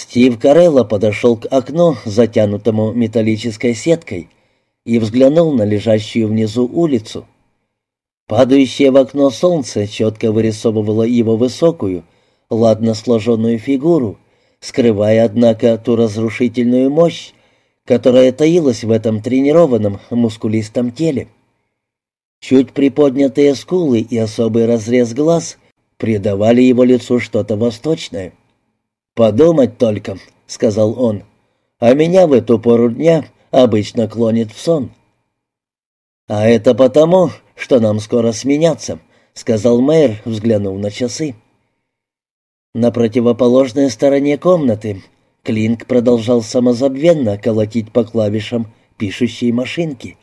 Стив Карелло подошел к окну, затянутому металлической сеткой, и взглянул на лежащую внизу улицу. Падающее в окно солнце четко вырисовывало его высокую, ладно сложенную фигуру, скрывая, однако, ту разрушительную мощь, которая таилась в этом тренированном мускулистом теле. Чуть приподнятые скулы и особый разрез глаз придавали его лицу что-то восточное. «Подумать только», — сказал он, — «а меня в эту пору дня обычно клонит в сон». «А это потому, что нам скоро сменяться», — сказал мэр, взглянув на часы. На противоположной стороне комнаты Клинк продолжал самозабвенно колотить по клавишам пишущей машинки.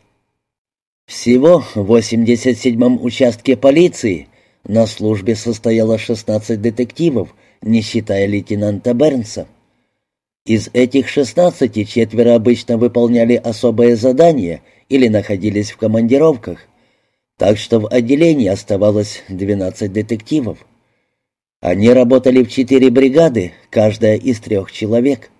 Всего в 87-м участке полиции на службе состояло 16 детективов, не считая лейтенанта Бернса. Из этих 16 четверо обычно выполняли особое задание или находились в командировках, так что в отделении оставалось 12 детективов. Они работали в четыре бригады, каждая из трех человек.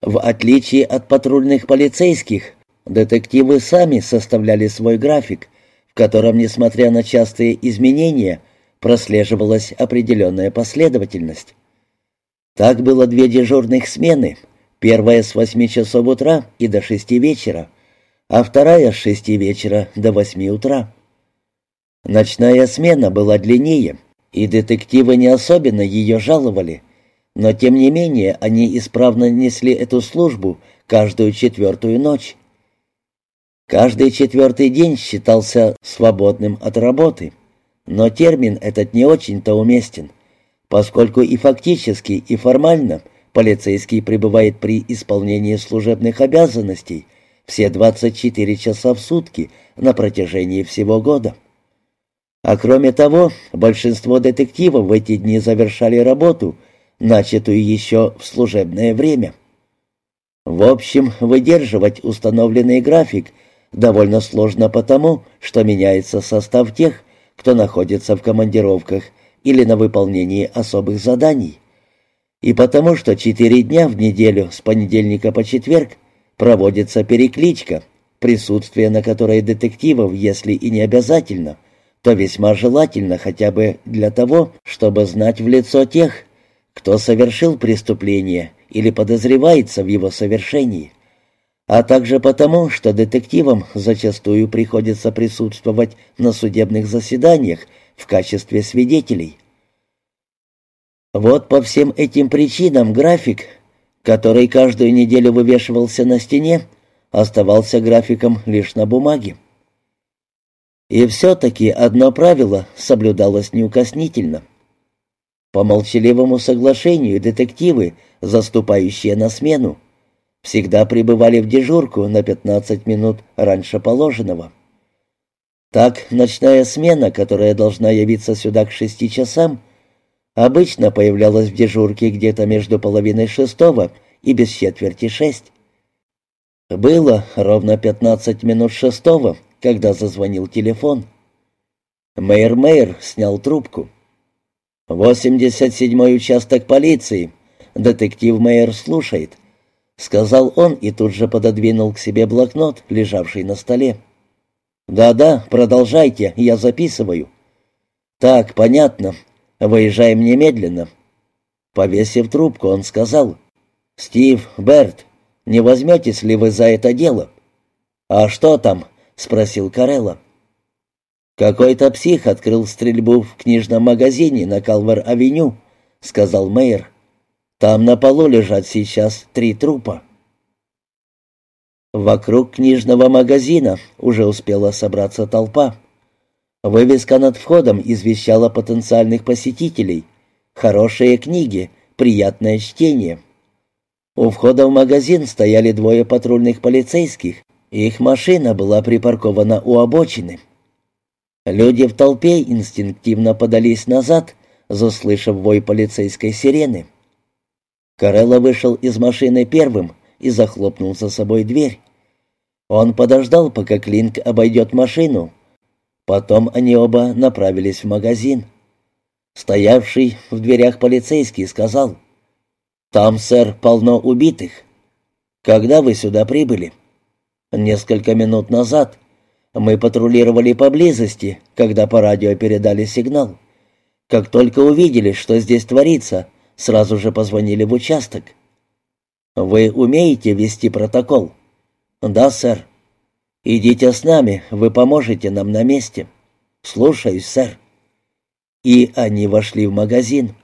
В отличие от патрульных полицейских, детективы сами составляли свой график, в котором, несмотря на частые изменения, прослеживалась определенная последовательность. Так было две дежурных смены, первая с восьми часов утра и до шести вечера, а вторая с шести вечера до восьми утра. Ночная смена была длиннее — и детективы не особенно ее жаловали, но тем не менее они исправно несли эту службу каждую четвертую ночь. Каждый четвертый день считался свободным от работы, но термин этот не очень-то уместен, поскольку и фактически, и формально полицейский пребывает при исполнении служебных обязанностей все 24 часа в сутки на протяжении всего года. А кроме того, большинство детективов в эти дни завершали работу, начатую еще в служебное время. В общем, выдерживать установленный график довольно сложно потому, что меняется состав тех, кто находится в командировках или на выполнении особых заданий. И потому, что четыре дня в неделю с понедельника по четверг проводится перекличка, присутствие на которой детективов, если и не обязательно – то весьма желательно хотя бы для того, чтобы знать в лицо тех, кто совершил преступление или подозревается в его совершении, а также потому, что детективам зачастую приходится присутствовать на судебных заседаниях в качестве свидетелей. Вот по всем этим причинам график, который каждую неделю вывешивался на стене, оставался графиком лишь на бумаге. И все-таки одно правило соблюдалось неукоснительно. По молчаливому соглашению детективы, заступающие на смену, всегда пребывали в дежурку на 15 минут раньше положенного. Так, ночная смена, которая должна явиться сюда к шести часам, обычно появлялась в дежурке где-то между половиной шестого и без четверти шесть. Было ровно 15 минут шестого, когда зазвонил телефон. Мэйр Мэйр снял трубку. «Восемьдесят седьмой участок полиции. Детектив Мэйр слушает», — сказал он и тут же пододвинул к себе блокнот, лежавший на столе. «Да-да, продолжайте, я записываю». «Так, понятно. Выезжаем немедленно». Повесив трубку, он сказал, «Стив, Берт, не возьметесь ли вы за это дело?» «А что там?» — спросил Карелла. «Какой-то псих открыл стрельбу в книжном магазине на Калвер-авеню», — сказал мэр. «Там на полу лежат сейчас три трупа». Вокруг книжного магазина уже успела собраться толпа. Вывеска над входом извещала потенциальных посетителей. «Хорошие книги, приятное чтение». У входа в магазин стояли двое патрульных полицейских их машина была припаркована у обочины. Люди в толпе инстинктивно подались назад, заслышав вой полицейской сирены. Карелла вышел из машины первым и захлопнул за собой дверь. Он подождал, пока Клинк обойдет машину. Потом они оба направились в магазин. Стоявший в дверях полицейский сказал, «Там, сэр, полно убитых. Когда вы сюда прибыли?» «Несколько минут назад. Мы патрулировали поблизости, когда по радио передали сигнал. Как только увидели, что здесь творится, сразу же позвонили в участок». «Вы умеете вести протокол?» «Да, сэр». «Идите с нами, вы поможете нам на месте». «Слушаюсь, сэр». И они вошли в магазин.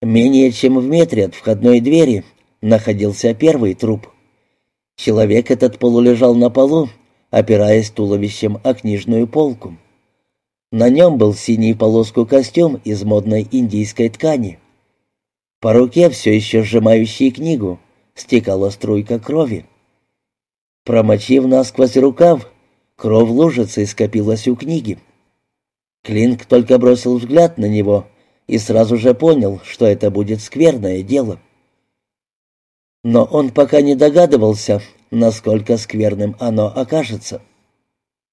Менее чем в метре от входной двери находился первый труп. Человек этот полулежал на полу, опираясь туловищем о книжную полку. На нем был синий полоску костюм из модной индийской ткани. По руке, все еще сжимающей книгу, стекала струйка крови. Промочив насквозь рукав, кровь лужицей скопилась у книги. Клинк только бросил взгляд на него и сразу же понял, что это будет скверное дело. Но он пока не догадывался, насколько скверным оно окажется.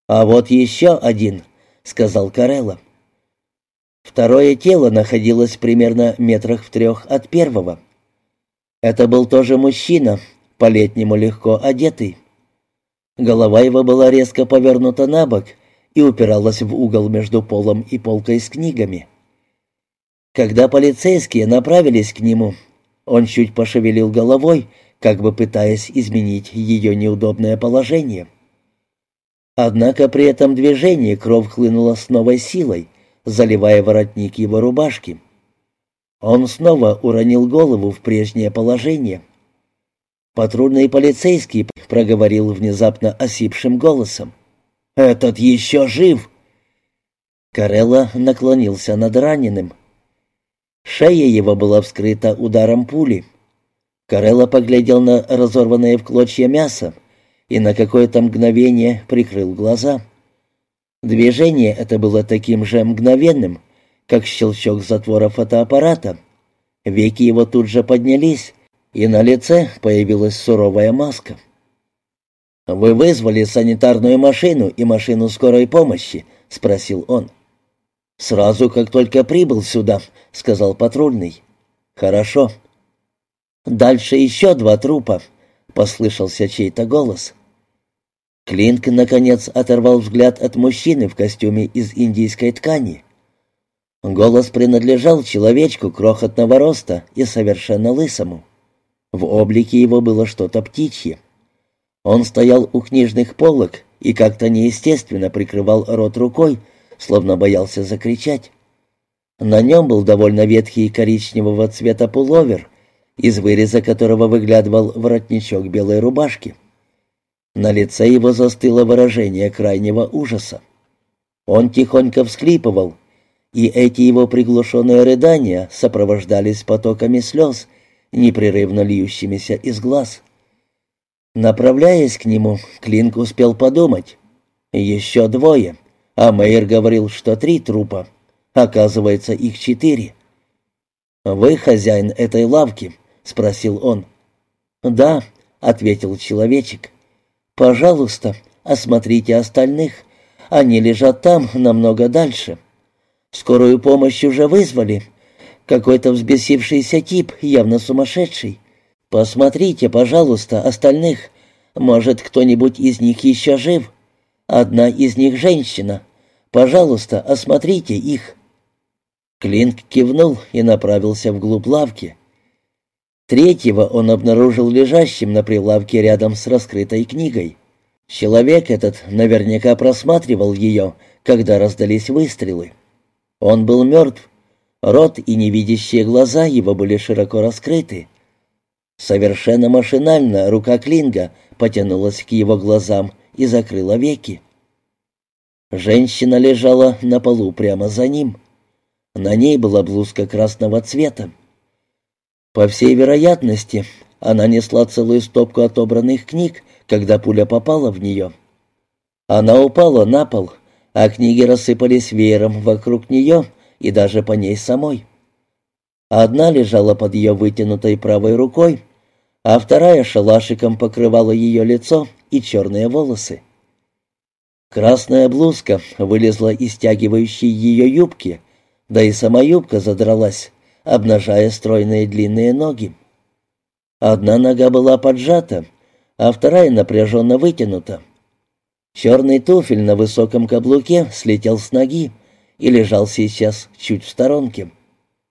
«А вот еще один», — сказал Карелла. Второе тело находилось примерно метрах в трех от первого. Это был тоже мужчина, по-летнему легко одетый. Голова его была резко повернута на бок и упиралась в угол между полом и полкой с книгами. Когда полицейские направились к нему, он чуть пошевелил головой, как бы пытаясь изменить ее неудобное положение. Однако при этом движении кровь хлынула с новой силой, заливая воротник его рубашки. Он снова уронил голову в прежнее положение. Патрульный полицейский проговорил внезапно осипшим голосом. «Этот еще жив!» Карелла наклонился над раненым. Шея его была вскрыта ударом пули. Карелла поглядел на разорванное в клочья мясо и на какое-то мгновение прикрыл глаза. Движение это было таким же мгновенным, как щелчок затвора фотоаппарата. Веки его тут же поднялись, и на лице появилась суровая маска. «Вы вызвали санитарную машину и машину скорой помощи?» — спросил он. «Сразу, как только прибыл сюда», — сказал патрульный. «Хорошо». «Дальше еще два трупа», — послышался чей-то голос. Клинк, наконец, оторвал взгляд от мужчины в костюме из индийской ткани. Голос принадлежал человечку крохотного роста и совершенно лысому. В облике его было что-то птичье. Он стоял у книжных полок и как-то неестественно прикрывал рот рукой, словно боялся закричать. На нем был довольно ветхий коричневого цвета пуловер, из выреза которого выглядывал воротничок белой рубашки. На лице его застыло выражение крайнего ужаса. Он тихонько всхлипывал, и эти его приглушенные рыдания сопровождались потоками слез, непрерывно льющимися из глаз. Направляясь к нему, Клинк успел подумать. «Еще двое», а Мэйр говорил, что три трупа. Оказывается, их четыре. «Вы хозяин этой лавки?» — спросил он. «Да», — ответил человечек. «Пожалуйста, осмотрите остальных. Они лежат там, намного дальше. Скорую помощь уже вызвали. Какой-то взбесившийся тип, явно сумасшедший. Посмотрите, пожалуйста, остальных. Может, кто-нибудь из них еще жив?» Одна из них женщина. Пожалуйста, осмотрите их». Клинк кивнул и направился вглубь лавки. Третьего он обнаружил лежащим на прилавке рядом с раскрытой книгой. Человек этот наверняка просматривал ее, когда раздались выстрелы. Он был мертв. Рот и невидящие глаза его были широко раскрыты. Совершенно машинально рука Клинга потянулась к его глазам и закрыла веки. Женщина лежала на полу прямо за ним. На ней была блузка красного цвета. По всей вероятности, она несла целую стопку отобранных книг, когда пуля попала в нее. Она упала на пол, а книги рассыпались веером вокруг нее и даже по ней самой. Одна лежала под ее вытянутой правой рукой, а вторая шалашиком покрывала ее лицо и черные волосы. Красная блузка вылезла из стягивающей ее юбки, да и сама юбка задралась, обнажая стройные длинные ноги. Одна нога была поджата, а вторая напряженно вытянута. Черный туфель на высоком каблуке слетел с ноги и лежал сейчас чуть в сторонке.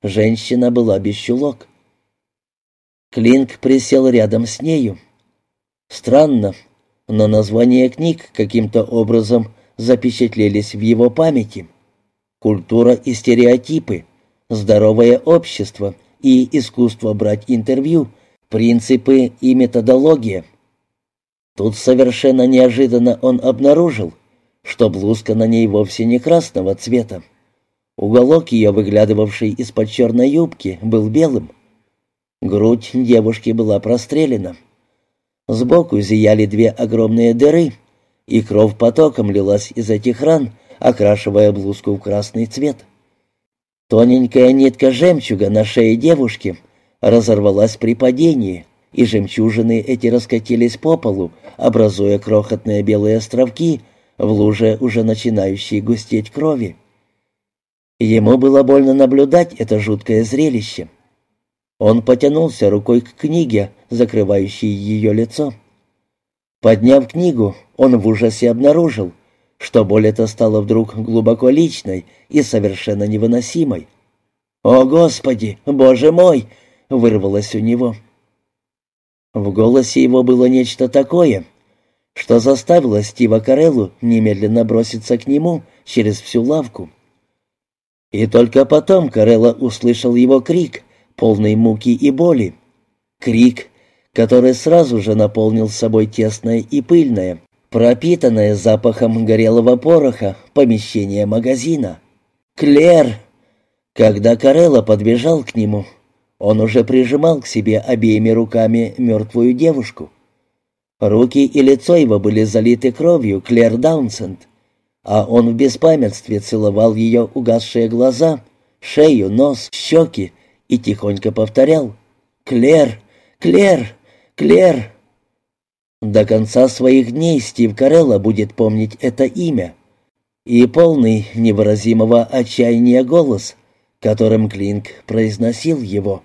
Женщина была без чулок. Клинк присел рядом с нею. Странно, но названия книг каким-то образом запечатлелись в его памяти. «Культура и стереотипы», «Здоровое общество» и «Искусство брать интервью», «Принципы и методология». Тут совершенно неожиданно он обнаружил, что блузка на ней вовсе не красного цвета. Уголок ее, выглядывавший из-под черной юбки, был белым. Грудь девушки была прострелена. Сбоку зияли две огромные дыры, и кровь потоком лилась из этих ран, окрашивая блузку в красный цвет. Тоненькая нитка жемчуга на шее девушки разорвалась при падении, и жемчужины эти раскатились по полу, образуя крохотные белые островки в луже, уже начинающей густеть крови. Ему было больно наблюдать это жуткое зрелище. Он потянулся рукой к книге, закрывающей ее лицо. Подняв книгу, он в ужасе обнаружил, что боль эта стала вдруг глубоко личной и совершенно невыносимой. «О, Господи! Боже мой!» — вырвалось у него. В голосе его было нечто такое, что заставило Стива Кареллу немедленно броситься к нему через всю лавку. И только потом Карелла услышал его крик, полный муки и боли. Крик, который сразу же наполнил собой тесное и пыльное, пропитанное запахом горелого пороха помещение магазина. «Клер!» Когда Карелла подбежал к нему, он уже прижимал к себе обеими руками мертвую девушку. Руки и лицо его были залиты кровью Клэр Даунсенд, а он в беспамятстве целовал ее угасшие глаза, шею, нос, щеки и тихонько повторял «Клэр! Клэр! Клэр!» До конца своих дней Стив Карелла будет помнить это имя и полный невыразимого отчаяния голос, которым Клинк произносил его.